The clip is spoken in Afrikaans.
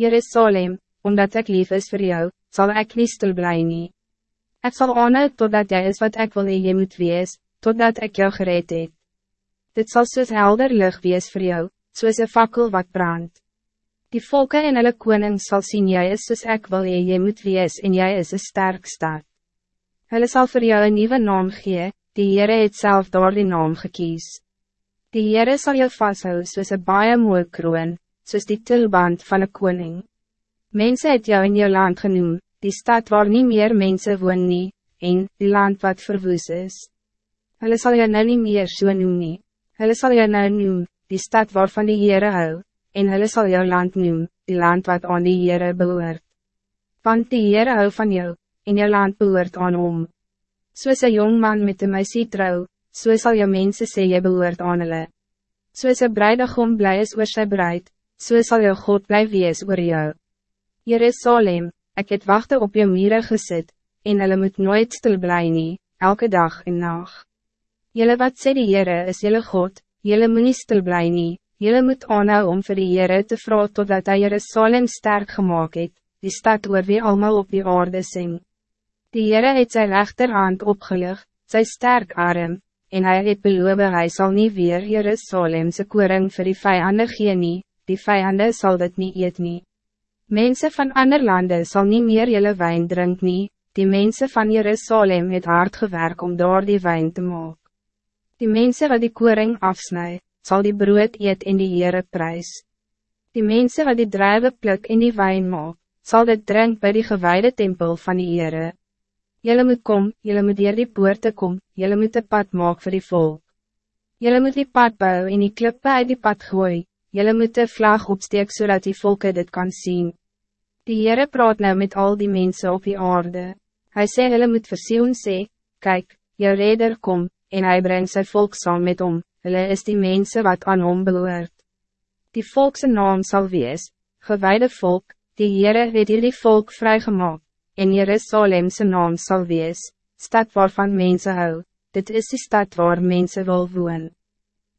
Jerusalem, omdat ik lief is voor jou, zal ik niet stil blij nie. Ik zal aanhou totdat jij is wat ik wil en je moet wees, totdat ik jou gereed het. Dit zal soos helder lucht wees voor jou, soos een fakkel wat brandt. Die volken en hulle koning sal sien jy is soos ek wil en jy moet wees en jy is een sterk staat. Hulle sal voor jou een nieuwe naam gee, die Heere het self door die naam gekies. Die Heere sal jou vasthou soos een baie mooi kroon, soos die tilband van een koning. Mensen het jou in jou land genoem, die stad waar niet meer mensen woon nie, en die land wat verwoes is. Hulle sal jou nou nie meer so noem nie. Hulle sal jou nou noem, die stad waarvan die Heere hou, en hulle sal jou land noem, die land wat aan die Heere behoort. Want die Heere hou van jou, en jou land behoort aan hom. Soos een jong man met een meisie trouw, so sal jou mense sê jy behoort aan hulle. Soos een bruidegom bly is oor sy bruid, so sal jou God bly wees oor jou. Jerusalem, ik het wachten op jou mire gesit, en hulle moet nooit stil bly nie, elke dag en nacht. Jelle wat sê die Heere is jelle God, jelle moet nie stil bly nie, Jullie moet aanhou om vir die Heere te vragen totdat hy Jerusalem sterk gemaakt het, die stad oor wie allemaal op die aarde sing. Die Heere het sy rechterhand opgelig, sy sterk arm, en hij het beloof hy sal nie weer Jerusalemse koring vir die vijanden gee nie, die vijanden zal dit niet eet nie. Mensen van ander landen zal niet meer jullie wijn drink nie, die mensen van Jerusalem het hard gewerk om door die wijn te maken. Die mensen wat die koring afsnijden, zal die brood eet in die Heere prijs. Die mensen wat die drijven pluk in die wijn maak, zal dit drink bij die gewijde tempel van die Heere. Jelle moet kom, jelle moet hier die poorte kom, jelle moet de pad maak voor die volk. Jelle moet die pad bouwen en die klippe uit die pad gooi, jelle moet de vlag opsteek zodat die volken dit kan zien. Die Heere praat nou met al die mensen op die aarde. Hij sê hulle moet versioen sê, kijk, jou reder kom, en hij brengt zijn volk saam met om, hulle is die mensen wat aan hom behoort. Die volkse naam zal wees, gewijde volk, die Heere het hier die volk vrygemaak, en Jerusalemse naam zal wees, stad waarvan mensen hou, dit is die stad waar mensen wil woon.